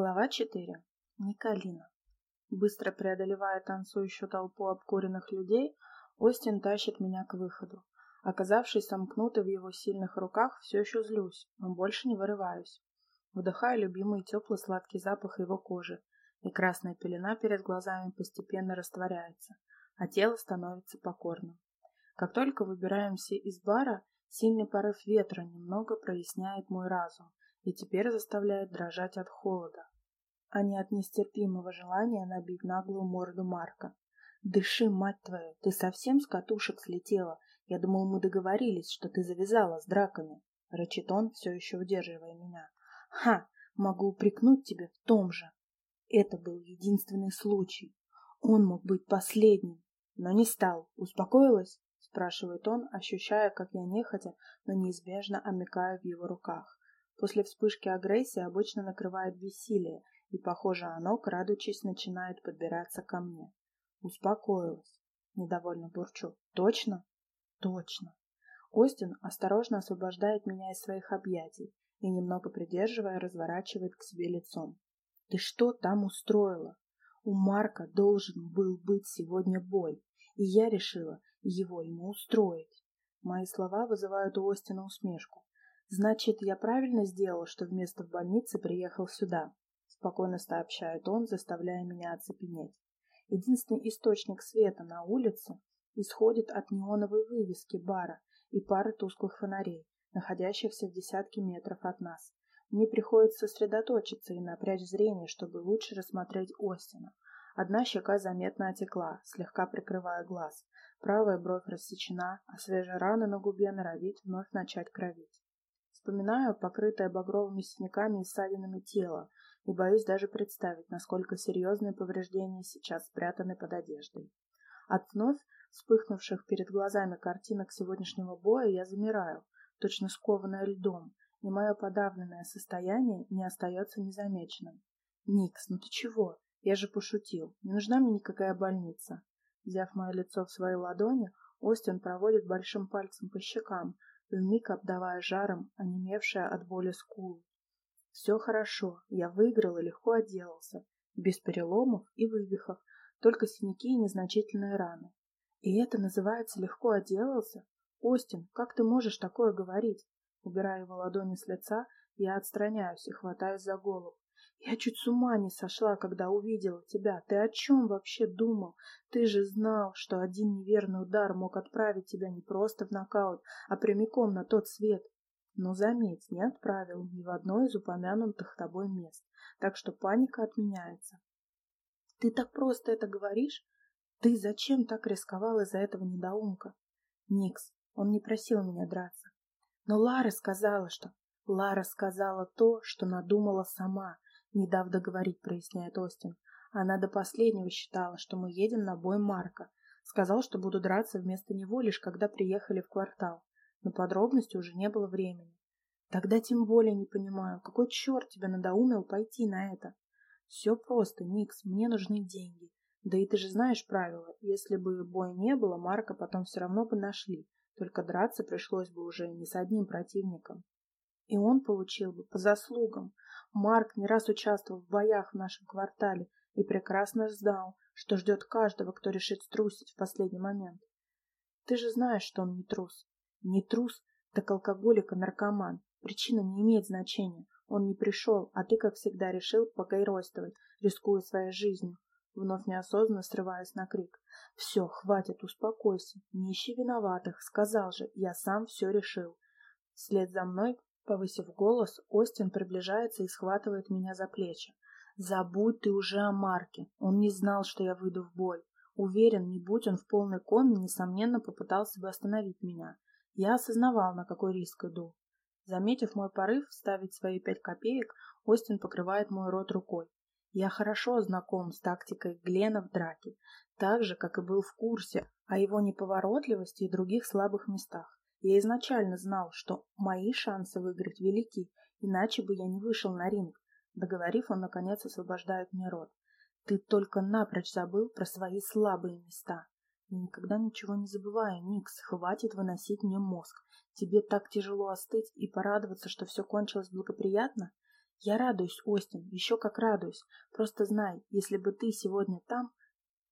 Глава 4. Николина. Быстро преодолевая танцующую толпу обкуренных людей, Остин тащит меня к выходу. Оказавшись сомкнутой в его сильных руках, все еще злюсь, но больше не вырываюсь. Вдыхаю любимый теплый сладкий запах его кожи, и красная пелена перед глазами постепенно растворяется, а тело становится покорным. Как только выбираемся из бара, сильный порыв ветра немного проясняет мой разум, и теперь заставляет дрожать от холода, а не от нестерпимого желания набить наглую морду Марка. «Дыши, мать твою, ты совсем с катушек слетела? Я думал, мы договорились, что ты завязала с драками», — рычит он, все еще удерживая меня. «Ха! Могу упрекнуть тебя в том же. Это был единственный случай. Он мог быть последним, но не стал. Успокоилась?» — спрашивает он, ощущая, как я нехотя, но неизбежно омекаю в его руках. После вспышки агрессии обычно накрывает бессилие, и, похоже, оно, крадучись, начинает подбираться ко мне. Успокоилась. Недовольно бурчу. Точно? Точно. Остин осторожно освобождает меня из своих объятий и, немного придерживая, разворачивает к себе лицом. Ты что там устроила? У Марка должен был быть сегодня бой, и я решила его ему устроить. Мои слова вызывают у Остина усмешку. Значит, я правильно сделал, что вместо в больнице приехал сюда, спокойно сообщает он, заставляя меня оцепенеть. Единственный источник света на улице исходит от неоновой вывески бара и пары тусклых фонарей, находящихся в десятке метров от нас. Мне приходится сосредоточиться и напрячь зрение, чтобы лучше рассмотреть Остина. Одна щека заметно отекла, слегка прикрывая глаз. Правая бровь рассечена, а свежая рана на губе норовит вновь начать кровить. Вспоминаю покрытое багровыми синяками и ссадинами тело и боюсь даже представить, насколько серьезные повреждения сейчас спрятаны под одеждой. От вновь вспыхнувших перед глазами картинок сегодняшнего боя я замираю, точно скованная льдом, и мое подавленное состояние не остается незамеченным. «Никс, ну ты чего? Я же пошутил. Не нужна мне никакая больница». Взяв мое лицо в свои ладони, Остин проводит большим пальцем по щекам, вмиг обдавая жаром, онемевшая от боли скулу. Все хорошо, я выиграл и легко отделался, без переломов и вывихов, только синяки и незначительные раны. И это называется легко отделался? Остин, как ты можешь такое говорить? Убирая его ладони с лица, я отстраняюсь и хватаюсь за голову. Я чуть с ума не сошла, когда увидела тебя. Ты о чем вообще думал? Ты же знал, что один неверный удар мог отправить тебя не просто в нокаут, а прямиком на тот свет. Но заметь, не отправил ни в одно из упомянутых тобой мест, так что паника отменяется. Ты так просто это говоришь? Ты зачем так рисковал из-за этого недоумка? Никс, он не просил меня драться. Но Лара сказала, что... Лара сказала то, что надумала сама, не дав договорить, проясняет Остин. Она до последнего считала, что мы едем на бой Марка. Сказал, что буду драться вместо него лишь когда приехали в квартал. Но подробности уже не было времени. Тогда тем более не понимаю, какой черт тебя надоумил пойти на это? Все просто, Никс, мне нужны деньги. Да и ты же знаешь правила, если бы боя не было, Марка потом все равно бы нашли, только драться пришлось бы уже не с одним противником. И он получил бы по заслугам. Марк не раз участвовал в боях в нашем квартале и прекрасно знал, что ждет каждого, кто решит струсить в последний момент. Ты же знаешь, что он не трус. Не трус, так алкоголик и наркоман. Причина не имеет значения. Он не пришел, а ты, как всегда, решил покайройствовать, рискуя своей жизнью. Вновь неосознанно срываясь на крик. «Все, хватит, успокойся. Не ищи виноватых. Сказал же, я сам все решил». Вслед за мной Повысив голос, Остин приближается и схватывает меня за плечи. «Забудь ты уже о Марке. Он не знал, что я выйду в бой. Уверен, не будь он в полной коме, несомненно, попытался бы остановить меня. Я осознавал, на какой риск иду. Заметив мой порыв вставить свои пять копеек, Остин покрывает мой рот рукой. Я хорошо знаком с тактикой Глена в драке, так же, как и был в курсе о его неповоротливости и других слабых местах. Я изначально знал, что мои шансы выиграть велики, иначе бы я не вышел на ринг. Договорив, он, наконец, освобождает мне рот. Ты только напрочь забыл про свои слабые места. Я никогда ничего не забываю, Никс, хватит выносить мне мозг. Тебе так тяжело остыть и порадоваться, что все кончилось благоприятно? Я радуюсь, Остин, еще как радуюсь. Просто знай, если бы ты сегодня там,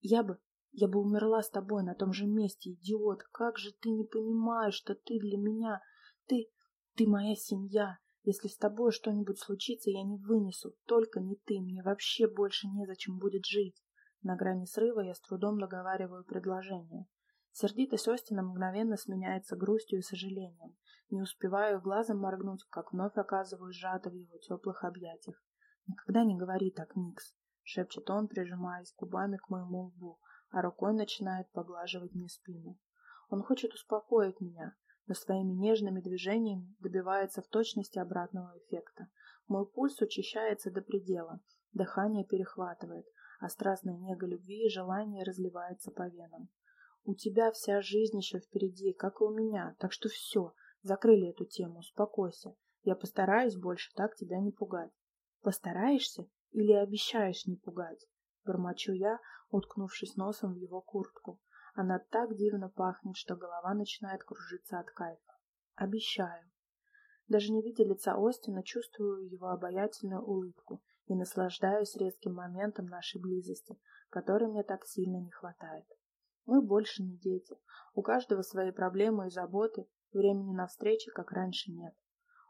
я бы, я бы умерла с тобой на том же месте, идиот. Как же ты не понимаешь, что ты для меня, ты, ты моя семья. Если с тобой что-нибудь случится, я не вынесу. Только не ты, мне вообще больше незачем будет жить. На грани срыва я с трудом договариваю предложение. Сердитость Остина мгновенно сменяется грустью и сожалением. Не успеваю глазом моргнуть, как вновь оказываюсь сжата в его теплых объятиях. «Никогда не говори так, Никс», — шепчет он, прижимаясь губами к моему лбу, а рукой начинает поглаживать мне спину. Он хочет успокоить меня, но своими нежными движениями добивается в точности обратного эффекта. Мой пульс учащается до предела, дыхание перехватывает, а страстная нега любви и желание разливается по венам. У тебя вся жизнь еще впереди, как и у меня, так что все, Закрыли эту тему, успокойся. Я постараюсь больше так тебя не пугать. Постараешься или обещаешь не пугать? Бормочу я, уткнувшись носом в его куртку. Она так дивно пахнет, что голова начинает кружиться от кайфа. Обещаю. Даже не видя лица Остина, чувствую его обаятельную улыбку и наслаждаюсь резким моментом нашей близости, которой мне так сильно не хватает. Мы больше не дети. У каждого свои проблемы и заботы, Времени на встречи, как раньше, нет.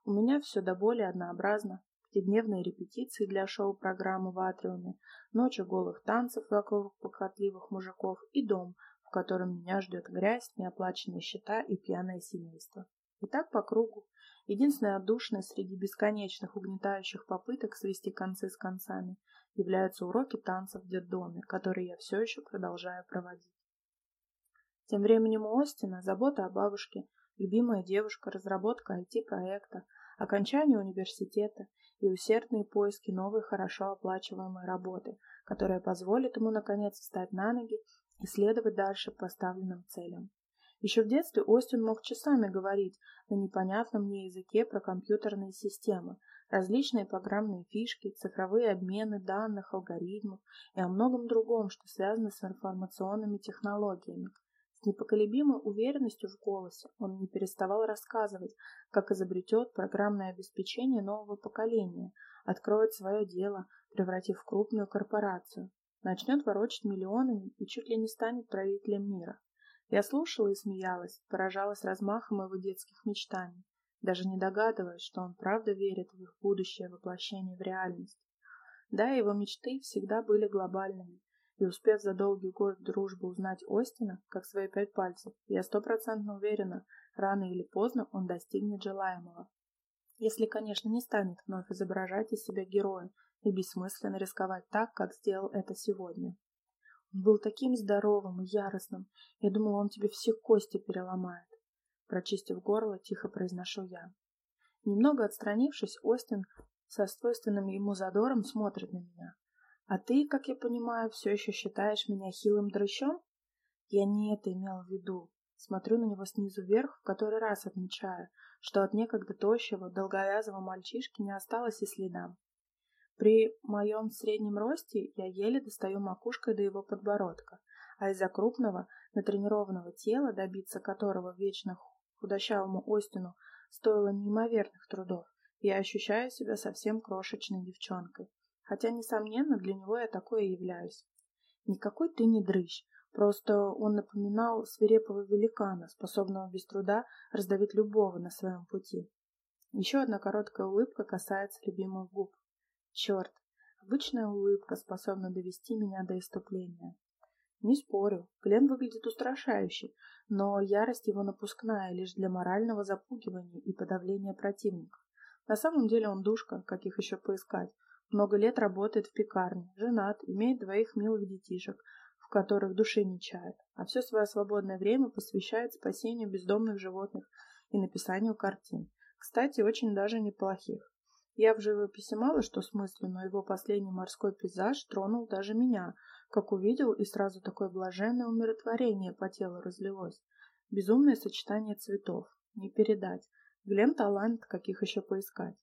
У меня все до боли однообразно. Пятидневные репетиции для шоу-программы в Атриуме, ночи голых танцев вокруг похотливых мужиков и дом, в котором меня ждет грязь, неоплаченные счета и пьяное семейство. И так по кругу. Единственной отдушной среди бесконечных угнетающих попыток свести концы с концами являются уроки танцев в детдоме, которые я все еще продолжаю проводить. Тем временем у Остина забота о бабушке, любимая девушка, разработка IT-проекта, окончание университета и усердные поиски новой хорошо оплачиваемой работы, которая позволит ему наконец встать на ноги и следовать дальше поставленным целям. Еще в детстве Остин мог часами говорить на непонятном мне языке про компьютерные системы, различные программные фишки, цифровые обмены данных, алгоритмов и о многом другом, что связано с информационными технологиями, непоколебимой уверенностью в голосе он не переставал рассказывать, как изобретет программное обеспечение нового поколения, откроет свое дело, превратив в крупную корпорацию, начнет ворочать миллионами и чуть ли не станет правителем мира. Я слушала и смеялась, поражалась размахом его детских мечтаний, даже не догадываясь, что он правда верит в их будущее воплощение в реальность. Да, его мечты всегда были глобальными, и успев за долгий год дружбы узнать Остина, как свои пять пальцев, я стопроцентно уверена, рано или поздно он достигнет желаемого. Если, конечно, не станет вновь изображать из себя героя и бессмысленно рисковать так, как сделал это сегодня. Он был таким здоровым и яростным, я думала, он тебе все кости переломает. Прочистив горло, тихо произношу я. Немного отстранившись, Остин со свойственным ему задором смотрит на меня. А ты, как я понимаю, все еще считаешь меня хилым дрыщом? Я не это имел в виду. Смотрю на него снизу вверх, в который раз отмечая, что от некогда тощего, долговязого мальчишки не осталось и следа. При моем среднем росте я еле достаю макушкой до его подбородка, а из-за крупного, натренированного тела, добиться которого вечно худощавому Остину стоило неимоверных трудов, я ощущаю себя совсем крошечной девчонкой, хотя, несомненно, для него я такое являюсь. Никакой ты не дрыщ, просто он напоминал свирепого великана, способного без труда раздавить любого на своем пути. Еще одна короткая улыбка касается любимых губ. Черт, обычная улыбка способна довести меня до иступления. Не спорю, Глен выглядит устрашающе, но ярость его напускная лишь для морального запугивания и подавления противника. На самом деле он душка, каких еще поискать, много лет работает в пекарне, женат, имеет двоих милых детишек, в которых души не чает, а все свое свободное время посвящает спасению бездомных животных и написанию картин. Кстати, очень даже неплохих. Я в живописи мало что смыслю, но его последний морской пейзаж тронул даже меня, как увидел, и сразу такое блаженное умиротворение по телу разлилось. Безумное сочетание цветов. Не передать. Глен талант, каких еще поискать.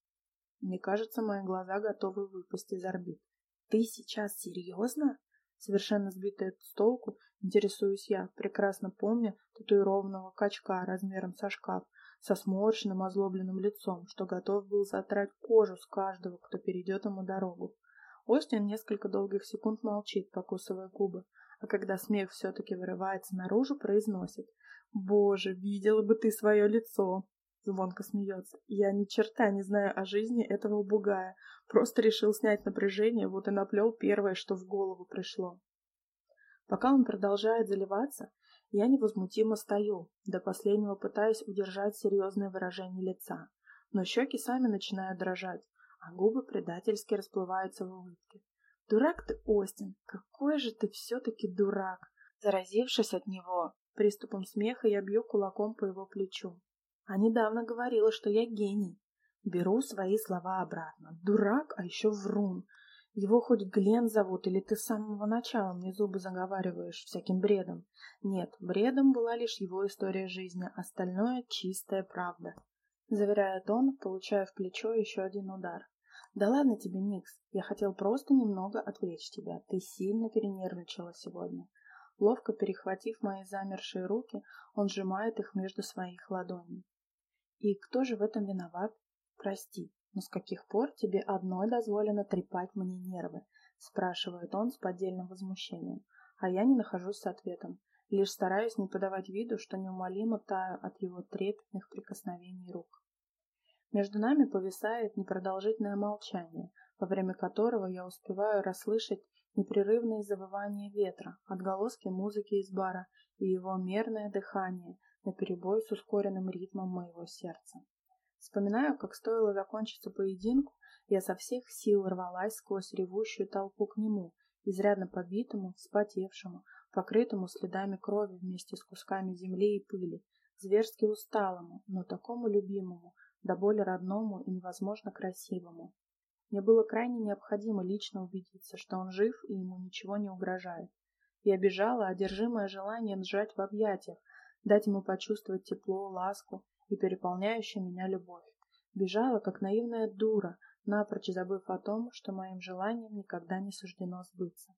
Мне кажется, мои глаза готовы выпасть из орбит. Ты сейчас серьезно? Совершенно сбитая с толку, интересуюсь я, прекрасно помня татуированного качка размером со шкаф, со сморщенным озлобленным лицом, что готов был затрать кожу с каждого, кто перейдет ему дорогу. Остин несколько долгих секунд молчит, покусывая губы, а когда смех все-таки вырывается наружу, произносит «Боже, видела бы ты свое лицо!» Звонко смеется. Я ни черта не знаю о жизни этого бугая. Просто решил снять напряжение, вот и наплел первое, что в голову пришло. Пока он продолжает заливаться, я невозмутимо стою, до последнего пытаясь удержать серьезное выражение лица. Но щеки сами начинают дрожать, а губы предательски расплываются в улыбке. «Дурак ты, Остин! Какой же ты все-таки дурак!» Заразившись от него, приступом смеха я бью кулаком по его плечу. А недавно говорила, что я гений. Беру свои слова обратно. Дурак, а еще врун. Его хоть Глен зовут, или ты с самого начала мне зубы заговариваешь всяким бредом? Нет, бредом была лишь его история жизни, остальное — чистая правда. Заверяет он, получая в плечо еще один удар. Да ладно тебе, Никс, я хотел просто немного отвлечь тебя. Ты сильно перенервничала сегодня. Ловко перехватив мои замершие руки, он сжимает их между своих ладоней. И кто же в этом виноват? Прости, но с каких пор тебе одной дозволено трепать мне нервы? Спрашивает он с поддельным возмущением, а я не нахожусь с ответом, лишь стараюсь не подавать виду, что неумолимо таю от его трепетных прикосновений рук. Между нами повисает непродолжительное молчание, во время которого я успеваю расслышать непрерывные завывания ветра, отголоски музыки из бара и его мерное дыхание, наперебой с ускоренным ритмом моего сердца. Вспоминаю, как стоило закончиться поединку, я со всех сил рвалась сквозь ревущую толпу к нему, изрядно побитому, вспотевшему, покрытому следами крови вместе с кусками земли и пыли, зверски усталому, но такому любимому, до боли родному и невозможно красивому. Мне было крайне необходимо лично убедиться, что он жив и ему ничего не угрожает. Я бежала, одержимая желанием сжать в объятиях, дать ему почувствовать тепло, ласку и переполняющую меня любовь. Бежала, как наивная дура, напрочь забыв о том, что моим желанием никогда не суждено сбыться.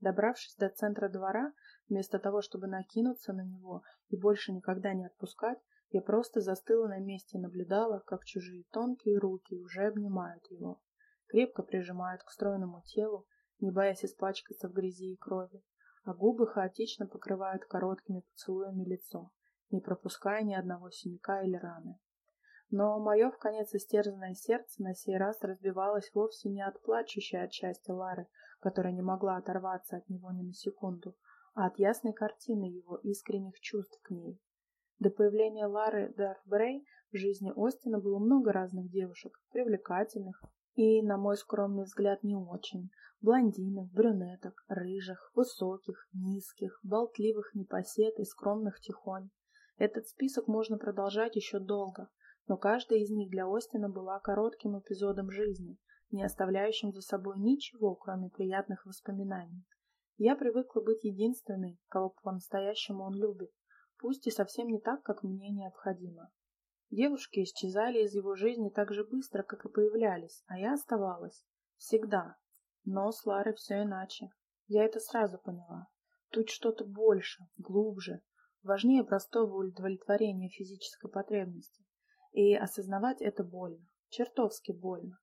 Добравшись до центра двора, вместо того, чтобы накинуться на него и больше никогда не отпускать, я просто застыла на месте и наблюдала, как чужие тонкие руки уже обнимают его, крепко прижимают к стройному телу, не боясь испачкаться в грязи и крови, а губы хаотично покрывают короткими поцелуями лицо, не пропуская ни одного синяка или раны. Но мое в конец истерзанное сердце на сей раз разбивалось вовсе не от плачущей от счастья Лары, которая не могла оторваться от него ни на секунду, а от ясной картины его искренних чувств к ней. До появления Лары Дарфбрей в жизни Остина было много разных девушек, привлекательных и, на мой скромный взгляд, не очень, блондинок, брюнеток, рыжих, высоких, низких, болтливых непосед и скромных тихонь. Этот список можно продолжать еще долго, но каждая из них для Остина была коротким эпизодом жизни, не оставляющим за собой ничего, кроме приятных воспоминаний. Я привыкла быть единственной, кого по-настоящему он любит, пусть и совсем не так, как мне необходимо. Девушки исчезали из его жизни так же быстро, как и появлялись, а я оставалась. Всегда, но с Ларой все иначе. Я это сразу поняла. Тут что-то больше, глубже, важнее простого удовлетворения физической потребности. И осознавать это больно, чертовски больно.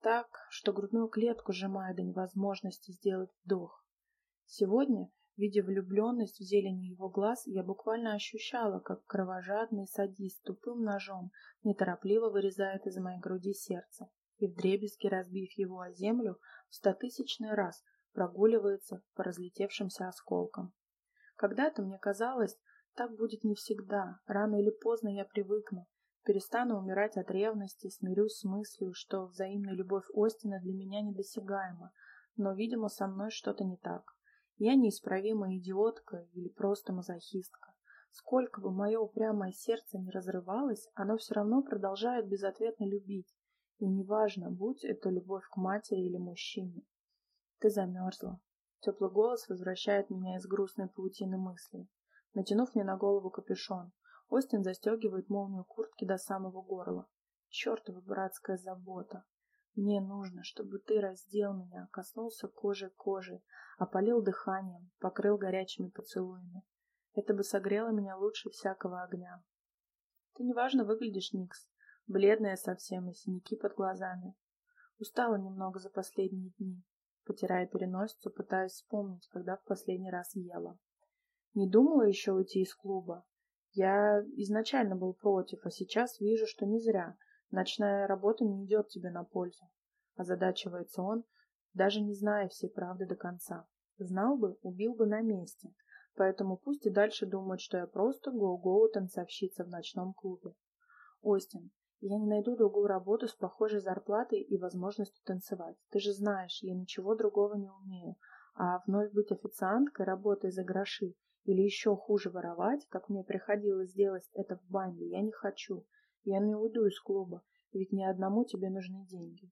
Так, что грудную клетку сжимает до невозможности сделать вдох. Сегодня, видя влюбленность в зелени его глаз, я буквально ощущала, как кровожадный садист тупым ножом неторопливо вырезает из моей груди сердце и вдребезги разбив его о землю, в стотысячный раз прогуливается по разлетевшимся осколкам. Когда-то мне казалось, так будет не всегда, рано или поздно я привыкну, перестану умирать от ревности, смирюсь с мыслью, что взаимная любовь Остина для меня недосягаема, но, видимо, со мной что-то не так. Я неисправимая идиотка или просто мазохистка. Сколько бы мое упрямое сердце не разрывалось, оно все равно продолжает безответно любить, и неважно, будь это любовь к матери или мужчине. Ты замерзла. Теплый голос возвращает меня из грустной паутины мыслей. Натянув мне на голову капюшон, Остин застегивает молнию куртки до самого горла. Чертова братская забота. Мне нужно, чтобы ты раздел меня, коснулся кожи кожи, опалил дыханием, покрыл горячими поцелуями. Это бы согрело меня лучше всякого огня. Ты неважно выглядишь, Никс. Бледная совсем и синяки под глазами. Устала немного за последние дни. Потирая переносицу, пытаясь вспомнить, когда в последний раз ела. Не думала еще уйти из клуба. Я изначально был против, а сейчас вижу, что не зря. Ночная работа не идет тебе на пользу. Озадачивается он, даже не зная всей правды до конца. Знал бы, убил бы на месте. Поэтому пусть и дальше думают, что я просто гоу-гоу танцовщица в ночном клубе. Остин, я не найду другую работу с похожей зарплатой и возможностью танцевать. Ты же знаешь, я ничего другого не умею. А вновь быть официанткой, работая за гроши, или еще хуже воровать, как мне приходилось делать это в банде, я не хочу. Я не уйду из клуба, ведь ни одному тебе нужны деньги.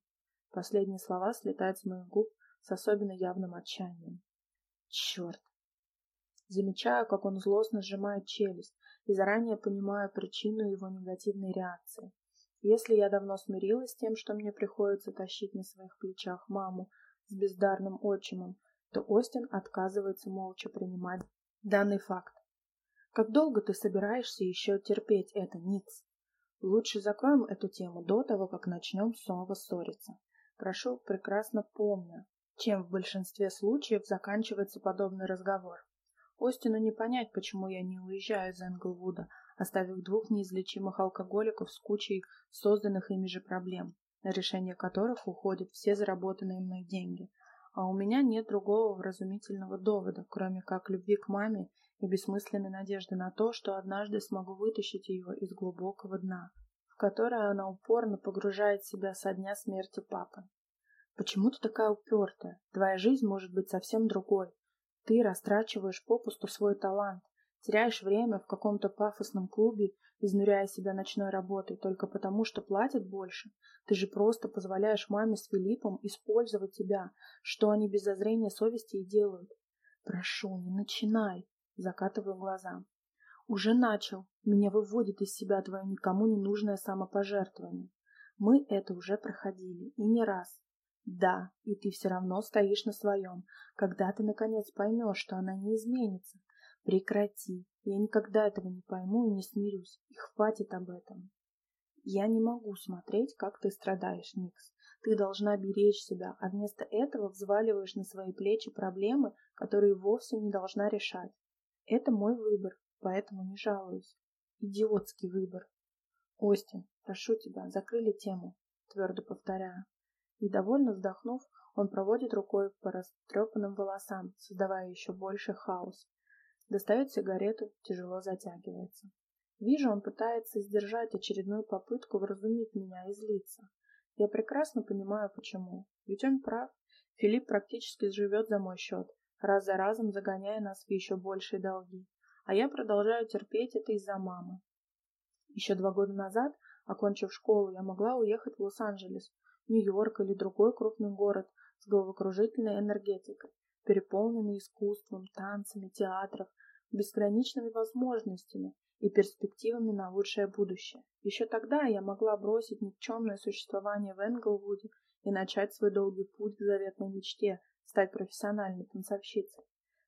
Последние слова слетают с моих губ с особенно явным отчаянием. Черт! Замечаю, как он злостно сжимает челюсть, и заранее понимаю причину его негативной реакции. Если я давно смирилась с тем, что мне приходится тащить на своих плечах маму с бездарным отчимом, то Остин отказывается молча принимать данный факт. Как долго ты собираешься еще терпеть это, Никс? Лучше закроем эту тему до того, как начнем снова ссориться. Прошу, прекрасно помню, чем в большинстве случаев заканчивается подобный разговор. Остину не понять, почему я не уезжаю из Энглвуда, оставив двух неизлечимых алкоголиков с кучей созданных ими же проблем, на решение которых уходят все заработанные мной деньги. А у меня нет другого вразумительного довода, кроме как любви к маме и бессмысленной надежды на то, что однажды смогу вытащить ее из глубокого дна в которое она упорно погружает себя со дня смерти папы. Почему ты такая упертая? Твоя жизнь может быть совсем другой. Ты растрачиваешь попусту свой талант, теряешь время в каком-то пафосном клубе, изнуряя себя ночной работой только потому, что платят больше. Ты же просто позволяешь маме с Филиппом использовать тебя, что они без зазрения совести и делают. Прошу, не начинай, закатываю глаза. Уже начал. Меня выводит из себя твое никому не нужное самопожертвование. Мы это уже проходили, и не раз. Да, и ты все равно стоишь на своем. Когда ты, наконец, поймешь, что она не изменится, прекрати. Я никогда этого не пойму и не смирюсь. И хватит об этом. Я не могу смотреть, как ты страдаешь, Никс. Ты должна беречь себя, а вместо этого взваливаешь на свои плечи проблемы, которые вовсе не должна решать. Это мой выбор, поэтому не жалуюсь. Идиотский выбор. Остин, прошу тебя, закрыли тему, твердо повторяю. Довольно вздохнув, он проводит рукой по растрепанным волосам, создавая еще больше хаос. Достает сигарету, тяжело затягивается. Вижу, он пытается сдержать очередную попытку вразумить меня и злиться. Я прекрасно понимаю, почему. Ведь он прав. Филипп практически живет за мой счет, раз за разом загоняя нас в еще большие долги а я продолжаю терпеть это из-за мамы. Еще два года назад, окончив школу, я могла уехать в Лос-Анджелес, Нью-Йорк или другой крупный город с головокружительной энергетикой, переполненный искусством, танцами, театров, безграничными возможностями и перспективами на лучшее будущее. Еще тогда я могла бросить никчемное существование в Энглвуде и начать свой долгий путь к заветной мечте стать профессиональной танцовщицей.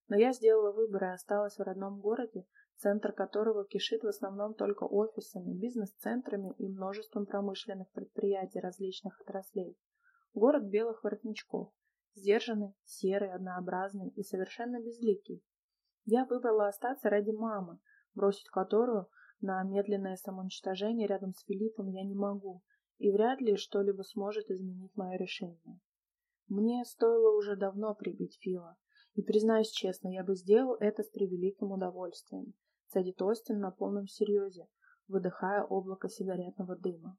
Но я сделала выбор и осталась в родном городе, центр которого кишит в основном только офисами, бизнес-центрами и множеством промышленных предприятий различных отраслей. Город белых воротничков, сдержанный, серый, однообразный и совершенно безликий. Я выбрала остаться ради мамы, бросить которую на медленное самоуничтожение рядом с Филиппом я не могу, и вряд ли что-либо сможет изменить мое решение. Мне стоило уже давно прибить Фила, и, признаюсь честно, я бы сделал это с превеликим удовольствием. Садит Остин на полном серьезе, выдыхая облако сигаретного дыма.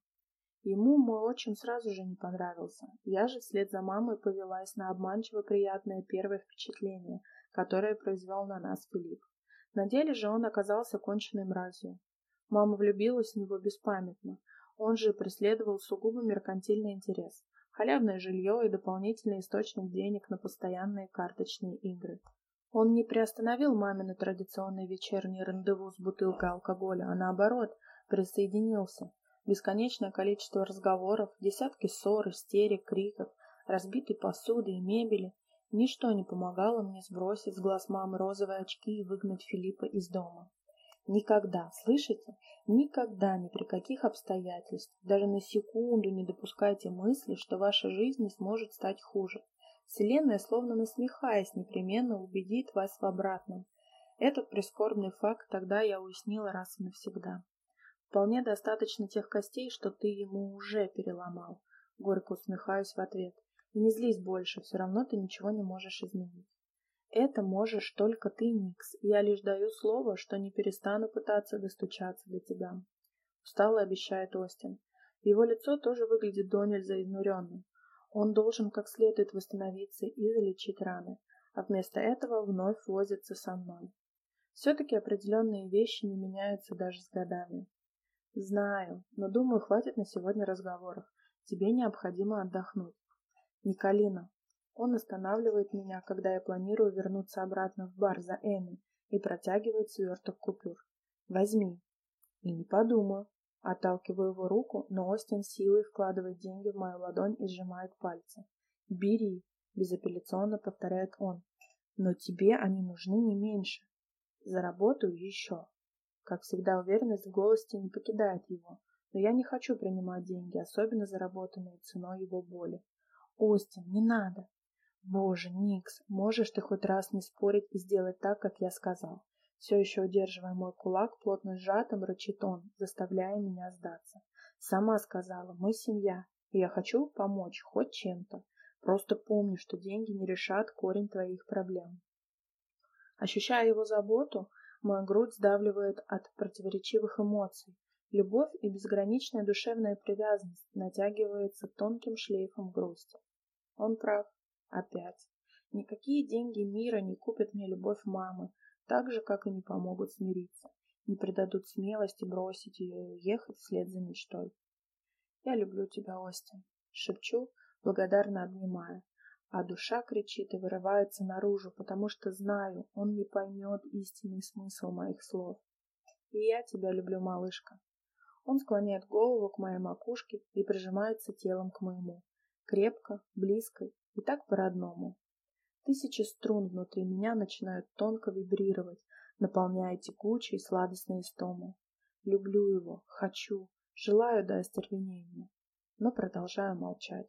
Ему мой отчим сразу же не понравился. Я же вслед за мамой повелась на обманчиво приятное первое впечатление, которое произвел на нас Филипп. На деле же он оказался конченной мразью. Мама влюбилась в него беспамятно. Он же преследовал сугубо меркантильный интерес халявное жилье и дополнительный источник денег на постоянные карточные игры. Он не приостановил мамины традиционный вечерний рандеву с бутылкой алкоголя, а наоборот, присоединился. Бесконечное количество разговоров, десятки ссор, истерик, криков, разбитой посуды и мебели. Ничто не помогало мне сбросить с глаз мамы розовые очки и выгнать Филиппа из дома. Никогда, слышите? Никогда, ни при каких обстоятельствах, даже на секунду не допускайте мысли, что ваша жизнь не сможет стать хуже. Вселенная, словно насмехаясь, непременно убедит вас в обратном. Этот прискорбный факт тогда я уяснила раз и навсегда. Вполне достаточно тех костей, что ты ему уже переломал. Горько усмехаюсь в ответ. И не злись больше, все равно ты ничего не можешь изменить. Это можешь только ты, Никс. Я лишь даю слово, что не перестану пытаться достучаться до тебя. Устало обещает Остин. Его лицо тоже выглядит до нельзя изнуренным. Он должен как следует восстановиться и залечить раны, а вместо этого вновь возится со мной. Все-таки определенные вещи не меняются даже с годами. Знаю, но думаю, хватит на сегодня разговоров. Тебе необходимо отдохнуть. Николина, он останавливает меня, когда я планирую вернуться обратно в бар за Эми и протягивает сверток купюр. Возьми. И не подумаю. Отталкиваю его руку, но Остин силой вкладывает деньги в мою ладонь и сжимает пальцы. «Бери», — безапелляционно повторяет он. «Но тебе они нужны не меньше. Заработаю еще». Как всегда, уверенность в голосе не покидает его, но я не хочу принимать деньги, особенно заработанные ценой его боли. «Остин, не надо!» Боже, Никс, можешь ты хоть раз не спорить и сделать так, как я сказал? Все еще удерживая мой кулак, плотно сжатым, рычит он, заставляя меня сдаться. Сама сказала, мы семья, и я хочу помочь хоть чем-то. Просто помни, что деньги не решат корень твоих проблем. Ощущая его заботу, моя грудь сдавливает от противоречивых эмоций. Любовь и безграничная душевная привязанность натягивается тонким шлейфом грусти. Он прав. Опять. Никакие деньги мира не купят мне любовь мамы, так же, как и не помогут смириться, не придадут смелости бросить ее и уехать вслед за мечтой. «Я люблю тебя, Остин», — шепчу, благодарно обнимая, а душа кричит и вырывается наружу, потому что знаю, он не поймет истинный смысл моих слов. «И я тебя люблю, малышка». Он склоняет голову к моей макушке и прижимается телом к моему. Крепко, близко и так по-родному. Тысячи струн внутри меня начинают тонко вибрировать, наполняя текучей сладостной истомой. Люблю его, хочу, желаю до остервенения, но продолжаю молчать.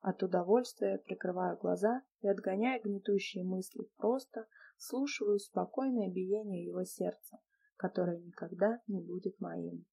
От удовольствия прикрываю глаза и, отгоняя гнетущие мысли, просто слушаю спокойное биение его сердца, которое никогда не будет моим.